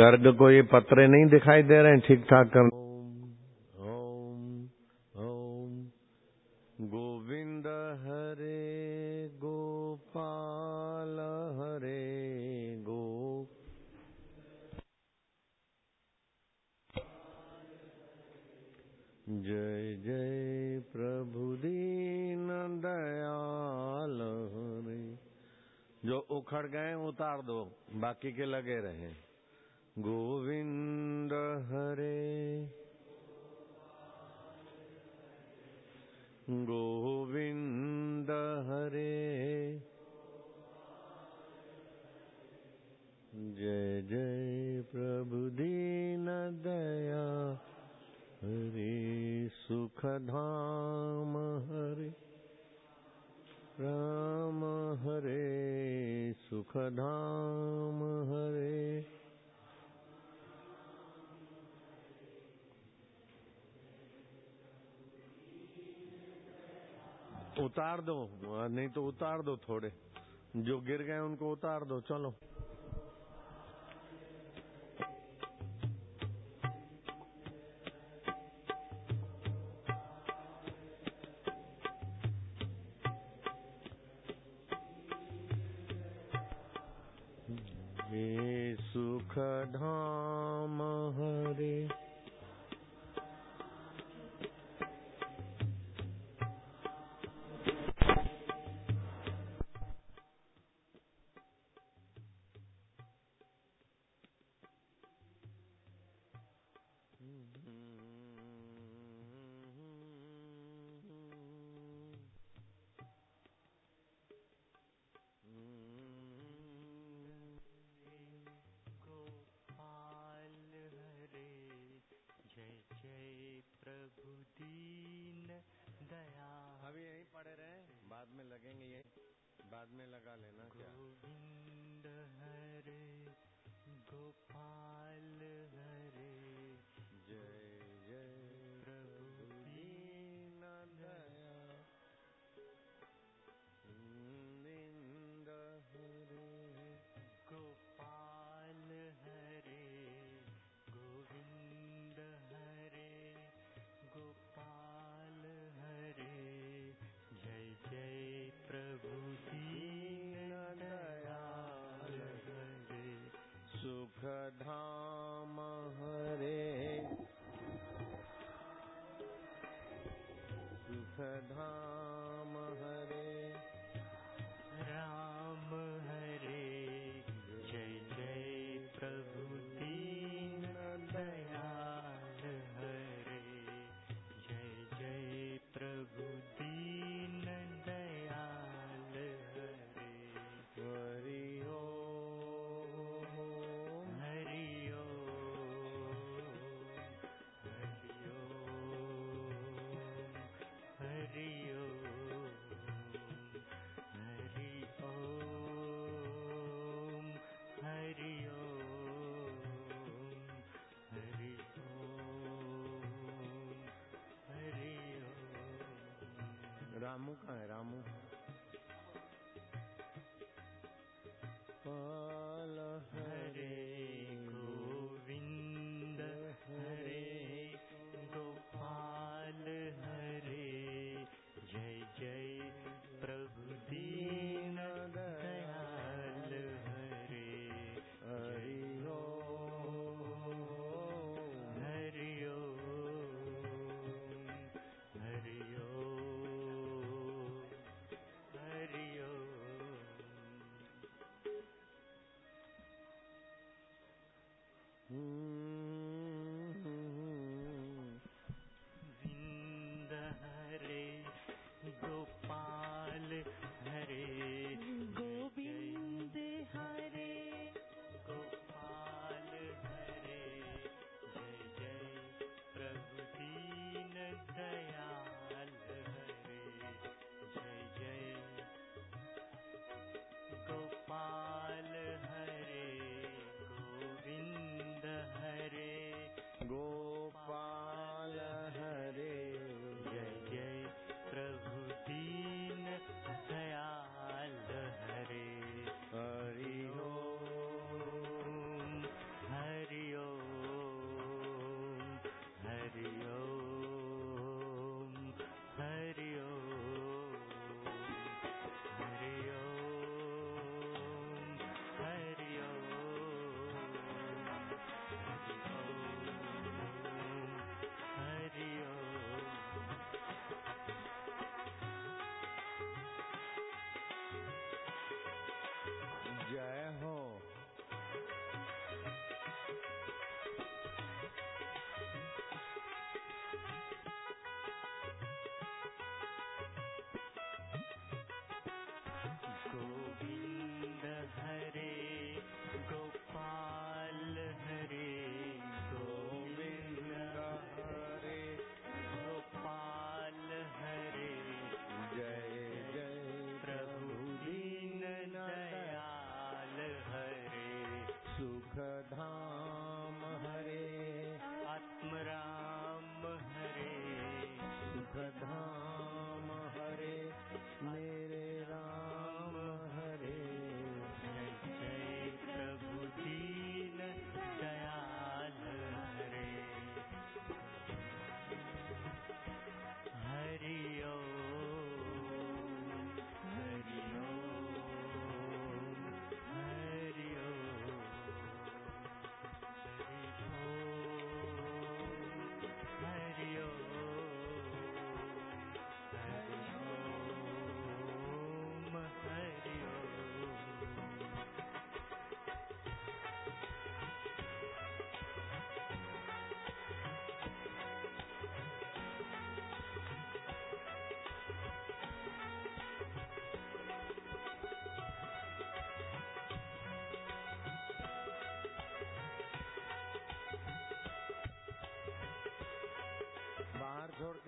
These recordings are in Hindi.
गर्ग को ये पत्रे नहीं दिखाई दे रहे हैं ठीक ठाक कर गोविंद हरे, गोपाल हरे, गो जय जय प्रभु दीन दयाल हरे। जो उखड़ गए उतार दो, बाकी के लगे रहे। गोविन्द हरे। गोविन्द हरे। जय जय प्रभु दीन दया। हरे सुखधाम हरे। राम हरे सुखधम हरे। उतार दो नहीं तो उतार दो थोड़े। जो गिर गए उनको उतार दो, चलो। सुख धाम में लगा लेना। धाम हरे। सुख रामू कहाँ है? रामू। Hmm.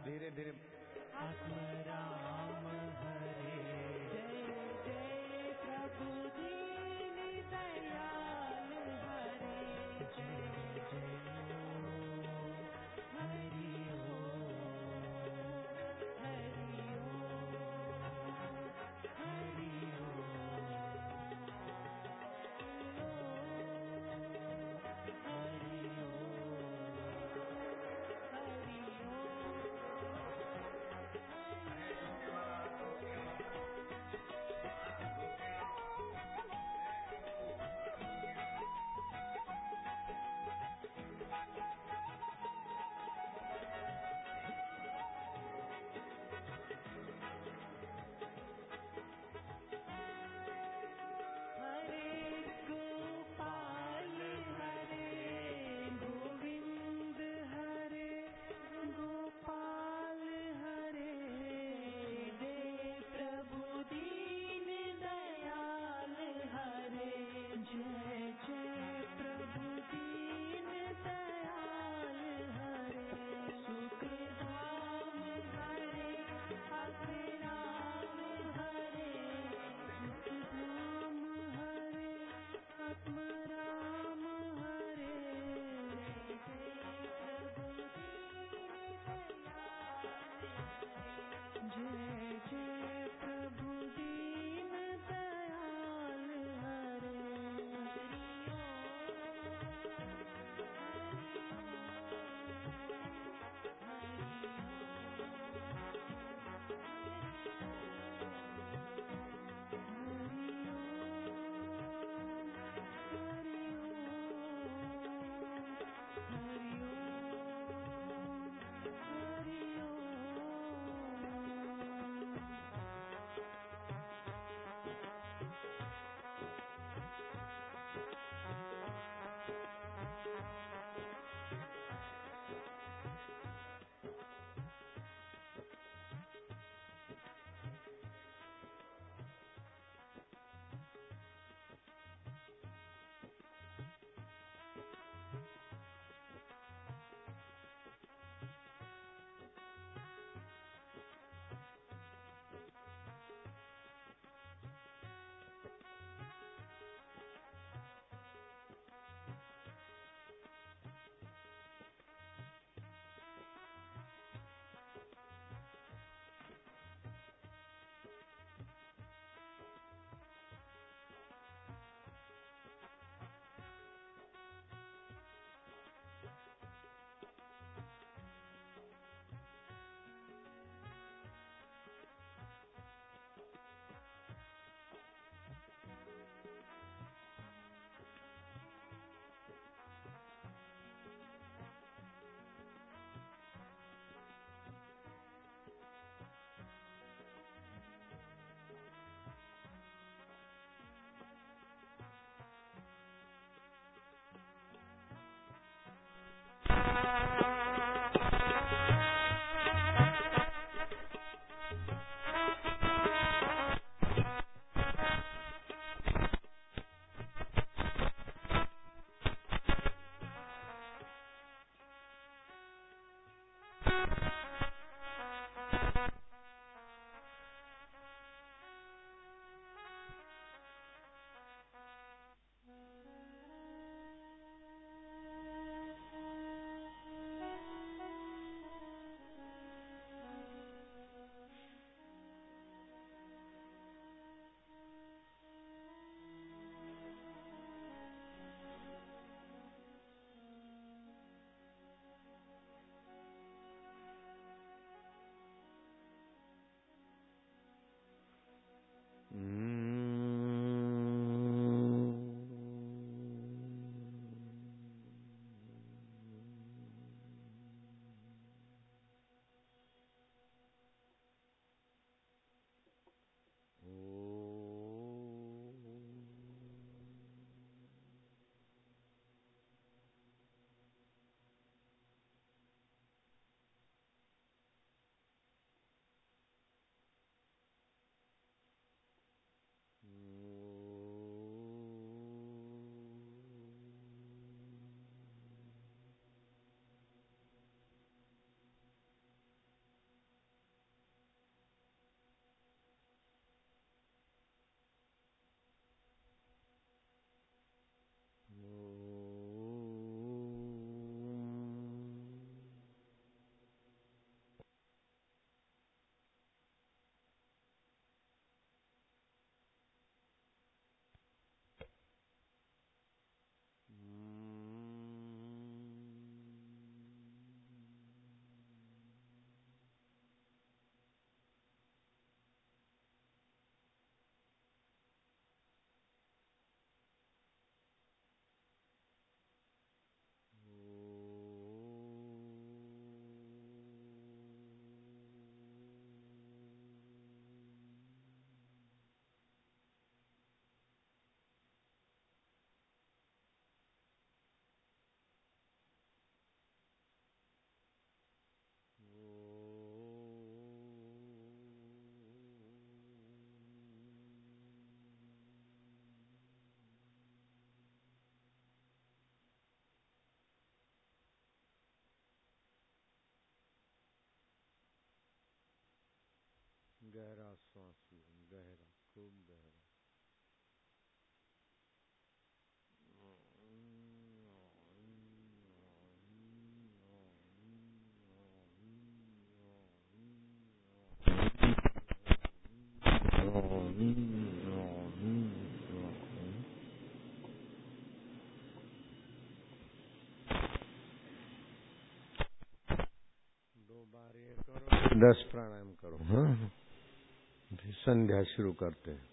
धीरे धीरे गहरा श्वास गहरा खूब गहरा। करो दस प्राणायाम करो। हाँ। संध्या शुरू करते हैं।